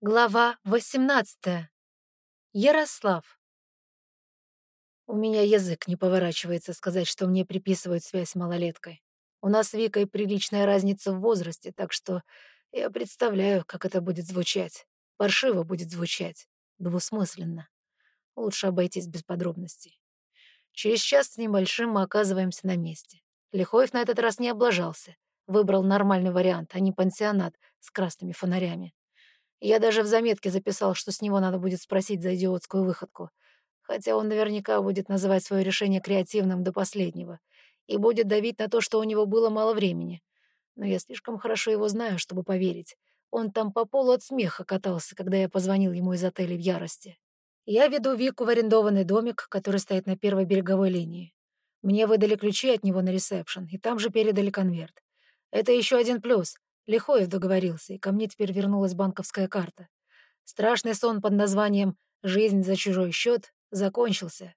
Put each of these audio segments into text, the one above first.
Глава 18. Ярослав. У меня язык не поворачивается сказать, что мне приписывают связь с малолеткой. У нас с Викой приличная разница в возрасте, так что я представляю, как это будет звучать. Паршиво будет звучать. Двусмысленно. Лучше обойтись без подробностей. Через час с небольшим мы оказываемся на месте. Лихоев на этот раз не облажался. Выбрал нормальный вариант, а не пансионат с красными фонарями. Я даже в заметке записал, что с него надо будет спросить за идиотскую выходку. Хотя он наверняка будет называть свое решение креативным до последнего и будет давить на то, что у него было мало времени. Но я слишком хорошо его знаю, чтобы поверить. Он там по полу от смеха катался, когда я позвонил ему из отеля в ярости. Я веду Вику в арендованный домик, который стоит на первой береговой линии. Мне выдали ключи от него на ресепшн, и там же передали конверт. Это еще один плюс. Лихоев договорился, и ко мне теперь вернулась банковская карта. Страшный сон под названием «Жизнь за чужой счет» закончился.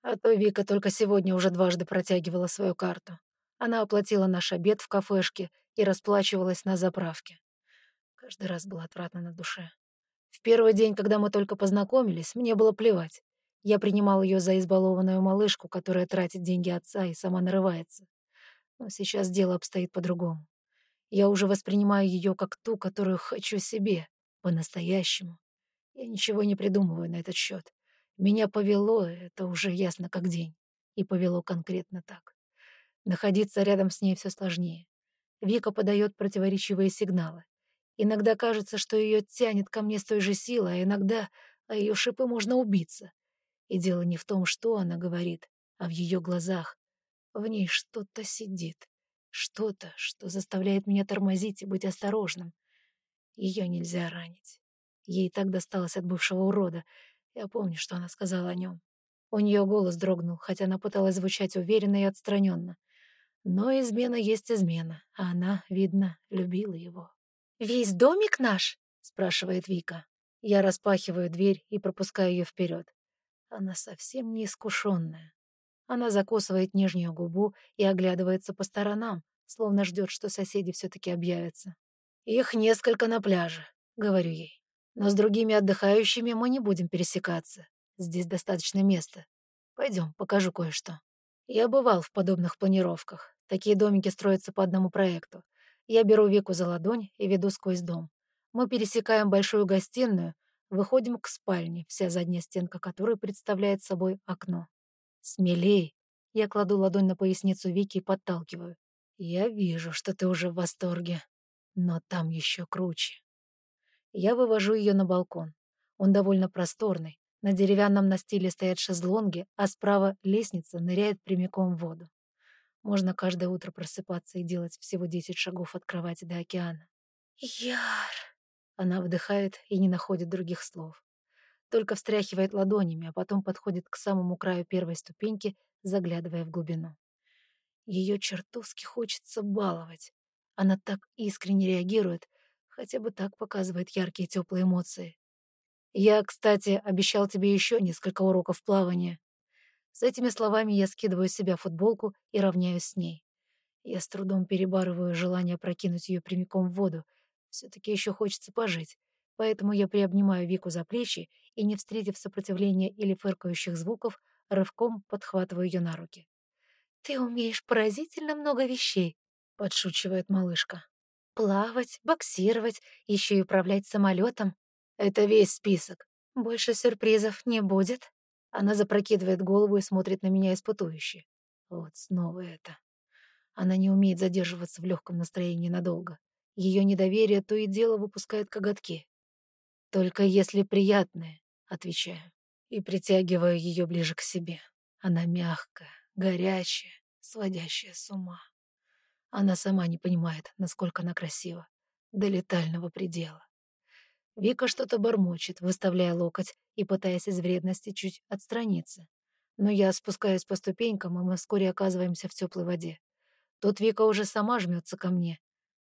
А то Вика только сегодня уже дважды протягивала свою карту. Она оплатила наш обед в кафешке и расплачивалась на заправке. Каждый раз было отвратно на душе. В первый день, когда мы только познакомились, мне было плевать. Я принимал ее за избалованную малышку, которая тратит деньги отца и сама нарывается. Но сейчас дело обстоит по-другому. Я уже воспринимаю ее как ту, которую хочу себе, по-настоящему. Я ничего не придумываю на этот счет. Меня повело, это уже ясно как день. И повело конкретно так. Находиться рядом с ней все сложнее. Вика подает противоречивые сигналы. Иногда кажется, что ее тянет ко мне с той же силой, а иногда о ее шипы можно убиться. И дело не в том, что она говорит, а в ее глазах. В ней что-то сидит. Что-то, что заставляет меня тормозить и быть осторожным. Ее нельзя ранить. Ей так досталось от бывшего урода. Я помню, что она сказала о нем. У нее голос дрогнул, хотя она пыталась звучать уверенно и отстраненно. Но измена есть измена, а она, видно, любила его. «Весь домик наш?» — спрашивает Вика. Я распахиваю дверь и пропускаю ее вперед. Она совсем неискушенная. Она закусывает нижнюю губу и оглядывается по сторонам, словно ждет, что соседи все-таки объявятся. «Их несколько на пляже», — говорю ей. «Но с другими отдыхающими мы не будем пересекаться. Здесь достаточно места. Пойдем, покажу кое-что». Я бывал в подобных планировках. Такие домики строятся по одному проекту. Я беру Вику за ладонь и веду сквозь дом. Мы пересекаем большую гостиную, выходим к спальне, вся задняя стенка которой представляет собой окно. «Смелей!» Я кладу ладонь на поясницу Вики и подталкиваю. «Я вижу, что ты уже в восторге, но там еще круче». Я вывожу ее на балкон. Он довольно просторный. На деревянном настиле стоят шезлонги, а справа лестница ныряет прямиком в воду. Можно каждое утро просыпаться и делать всего десять шагов от кровати до океана. «Яр!» Она вдыхает и не находит других слов только встряхивает ладонями, а потом подходит к самому краю первой ступеньки, заглядывая в глубину. Ее чертовски хочется баловать. Она так искренне реагирует, хотя бы так показывает яркие теплые эмоции. «Я, кстати, обещал тебе еще несколько уроков плавания». С этими словами я скидываю с себя футболку и равняюсь с ней. Я с трудом перебарываю желание прокинуть ее прямиком в воду. Все-таки еще хочется пожить. Поэтому я приобнимаю Вику за плечи и, не встретив сопротивления или фыркающих звуков, рывком подхватываю ее на руки. «Ты умеешь поразительно много вещей», — подшучивает малышка. «Плавать, боксировать, еще и управлять самолетом. Это весь список. Больше сюрпризов не будет». Она запрокидывает голову и смотрит на меня испытующе. Вот снова это. Она не умеет задерживаться в легком настроении надолго. Ее недоверие то и дело выпускает коготки. «Только если приятное», — отвечаю, и притягиваю ее ближе к себе. Она мягкая, горячая, сводящая с ума. Она сама не понимает, насколько она красива, до летального предела. Вика что-то бормочет, выставляя локоть и пытаясь из вредности чуть отстраниться. Но я спускаюсь по ступенькам, и мы вскоре оказываемся в теплой воде. Тут Вика уже сама жмется ко мне.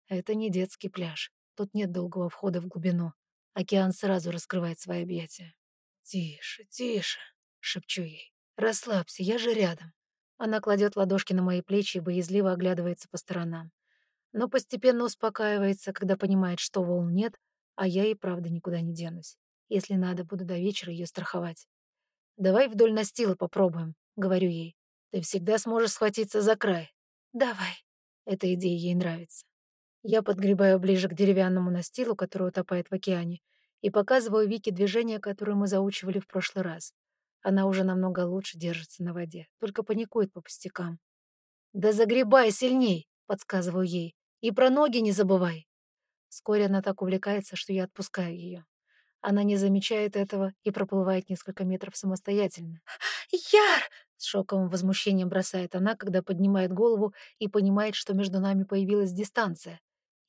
Это не детский пляж. Тут нет долгого входа в глубину. Океан сразу раскрывает свои объятия. «Тише, тише», — шепчу ей. «Расслабься, я же рядом». Она кладет ладошки на мои плечи и боязливо оглядывается по сторонам. Но постепенно успокаивается, когда понимает, что волн нет, А я и правда никуда не денусь. Если надо, буду до вечера ее страховать. «Давай вдоль настила попробуем», — говорю ей. «Ты всегда сможешь схватиться за край». «Давай». Эта идея ей нравится. Я подгребаю ближе к деревянному настилу, который утопает в океане, и показываю Вике движение, которое мы заучивали в прошлый раз. Она уже намного лучше держится на воде, только паникует по пустякам. «Да загребай сильней!» — подсказываю ей. «И про ноги не забывай!» Вскоре она так увлекается, что я отпускаю ее. Она не замечает этого и проплывает несколько метров самостоятельно. «Яр!» — с шоковым возмущением бросает она, когда поднимает голову и понимает, что между нами появилась дистанция.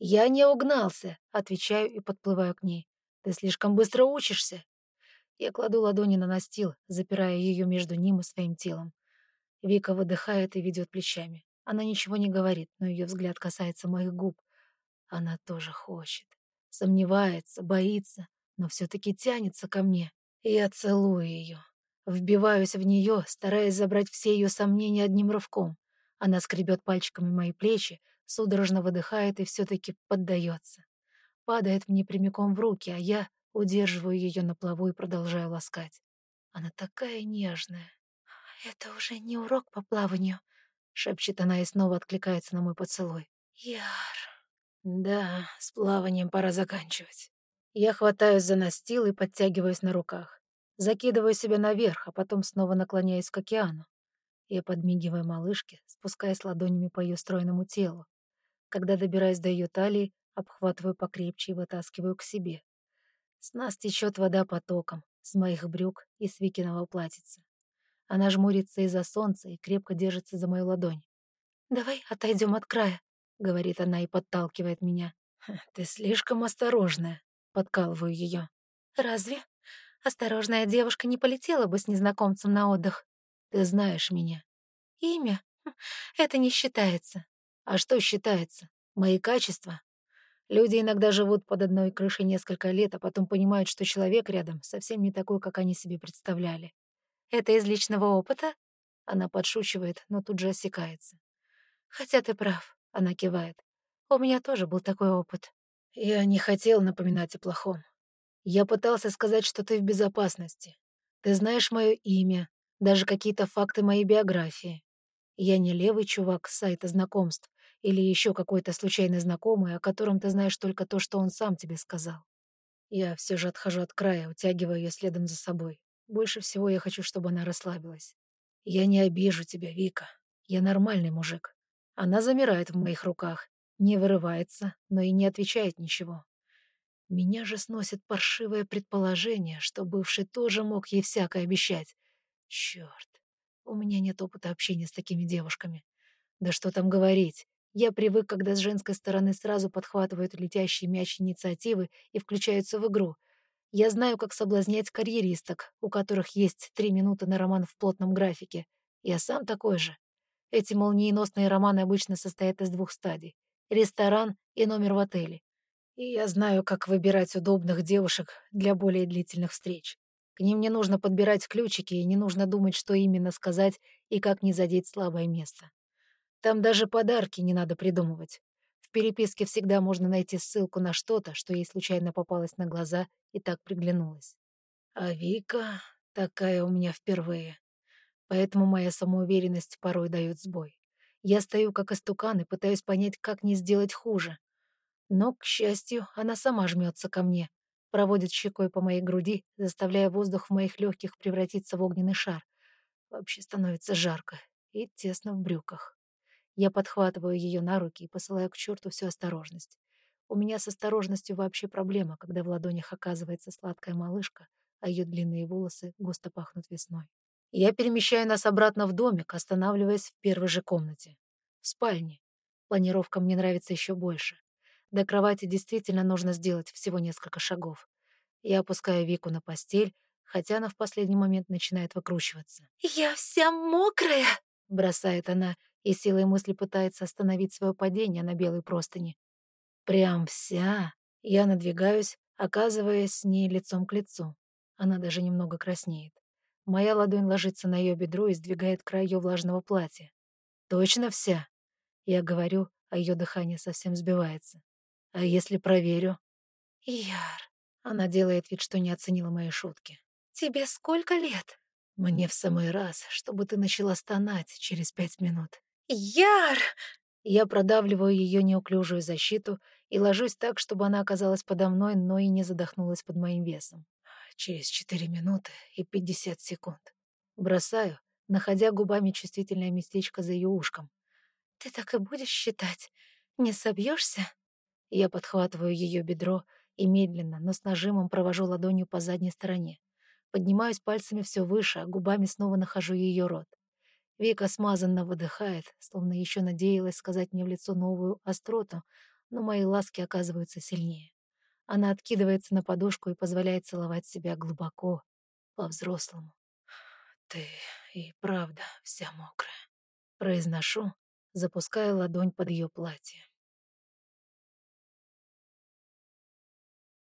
«Я не угнался», — отвечаю и подплываю к ней. «Ты слишком быстро учишься». Я кладу ладони на настил, запирая ее между ним и своим телом. Вика выдыхает и ведет плечами. Она ничего не говорит, но ее взгляд касается моих губ. Она тоже хочет. Сомневается, боится, но все-таки тянется ко мне. Я целую ее. Вбиваюсь в нее, стараясь забрать все ее сомнения одним рывком. Она скребет пальчиками мои плечи, судорожно выдыхает и все-таки поддается. Падает мне прямиком в руки, а я удерживаю ее на плаву и продолжаю ласкать. Она такая нежная. «Это уже не урок по плаванию», — шепчет она и снова откликается на мой поцелуй. «Яр...» «Да, с плаванием пора заканчивать». Я хватаюсь за настил и подтягиваюсь на руках. Закидываю себя наверх, а потом снова наклоняюсь к океану. Я подмигиваю малышке, спускаясь ладонями по ее стройному телу. Когда добираюсь до ее талии, обхватываю покрепче и вытаскиваю к себе. С нас течет вода потоком, с моих брюк и с Викиного платьица. Она жмурится из-за солнца и крепко держится за мою ладонь. «Давай отойдем от края», — говорит она и подталкивает меня. «Ты слишком осторожная», — подкалываю ее. «Разве? Осторожная девушка не полетела бы с незнакомцем на отдых. Ты знаешь меня». «Имя? Хм, это не считается». А что считается? Мои качества? Люди иногда живут под одной крышей несколько лет, а потом понимают, что человек рядом совсем не такой, как они себе представляли. Это из личного опыта? Она подшучивает, но тут же осекается. Хотя ты прав, она кивает. У меня тоже был такой опыт. Я не хотел напоминать о плохом. Я пытался сказать, что ты в безопасности. Ты знаешь мое имя, даже какие-то факты моей биографии. Я не левый чувак с сайта знакомств или еще какой-то случайный знакомый, о котором ты знаешь только то, что он сам тебе сказал. Я все же отхожу от края, утягивая ее следом за собой. Больше всего я хочу, чтобы она расслабилась. Я не обижу тебя, Вика. Я нормальный мужик. Она замирает в моих руках, не вырывается, но и не отвечает ничего. Меня же сносит паршивое предположение, что бывший тоже мог ей всякое обещать. Черт. У меня нет опыта общения с такими девушками. Да что там говорить. Я привык, когда с женской стороны сразу подхватывают летящий мяч инициативы и включаются в игру. Я знаю, как соблазнять карьеристок, у которых есть три минуты на роман в плотном графике. Я сам такой же. Эти молниеносные романы обычно состоят из двух стадий. Ресторан и номер в отеле. И я знаю, как выбирать удобных девушек для более длительных встреч. К ним не нужно подбирать ключики и не нужно думать, что именно сказать и как не задеть слабое место. Там даже подарки не надо придумывать. В переписке всегда можно найти ссылку на что-то, что ей случайно попалось на глаза и так приглянулось. А Вика такая у меня впервые. Поэтому моя самоуверенность порой дает сбой. Я стою как истукан и пытаюсь понять, как не сделать хуже. Но, к счастью, она сама жмется ко мне, проводит щекой по моей груди, заставляя воздух в моих легких превратиться в огненный шар. Вообще становится жарко и тесно в брюках. Я подхватываю ее на руки и посылаю к черту всю осторожность. У меня с осторожностью вообще проблема, когда в ладонях оказывается сладкая малышка, а ее длинные волосы густо пахнут весной. Я перемещаю нас обратно в домик, останавливаясь в первой же комнате. В спальне. Планировка мне нравится еще больше. До кровати действительно нужно сделать всего несколько шагов. Я опускаю Вику на постель, хотя она в последний момент начинает выкручиваться. «Я вся мокрая!» — бросает она, и силой мысли пытается остановить свое падение на белой простыни. Прям вся. Я надвигаюсь, оказываясь с ней лицом к лицу. Она даже немного краснеет. Моя ладонь ложится на ее бедро и сдвигает край ее влажного платья. «Точно вся?» Я говорю, а ее дыхание совсем сбивается. А если проверю? Яр, Она делает вид, что не оценила мои шутки. «Тебе сколько лет?» «Мне в самый раз, чтобы ты начала стонать через пять минут». «Яр!» Я продавливаю ее неуклюжую защиту и ложусь так, чтобы она оказалась подо мной, но и не задохнулась под моим весом. Через четыре минуты и пятьдесят секунд. Бросаю, находя губами чувствительное местечко за ее ушком. «Ты так и будешь считать? Не собьешься? Я подхватываю ее бедро и медленно, но с нажимом провожу ладонью по задней стороне. Поднимаюсь пальцами все выше, а губами снова нахожу ее рот. Вика смазанно выдыхает, словно еще надеялась сказать мне в лицо новую остроту, но мои ласки оказываются сильнее. Она откидывается на подушку и позволяет целовать себя глубоко, по-взрослому. «Ты и правда вся мокрая», — произношу, запуская ладонь под ее платье.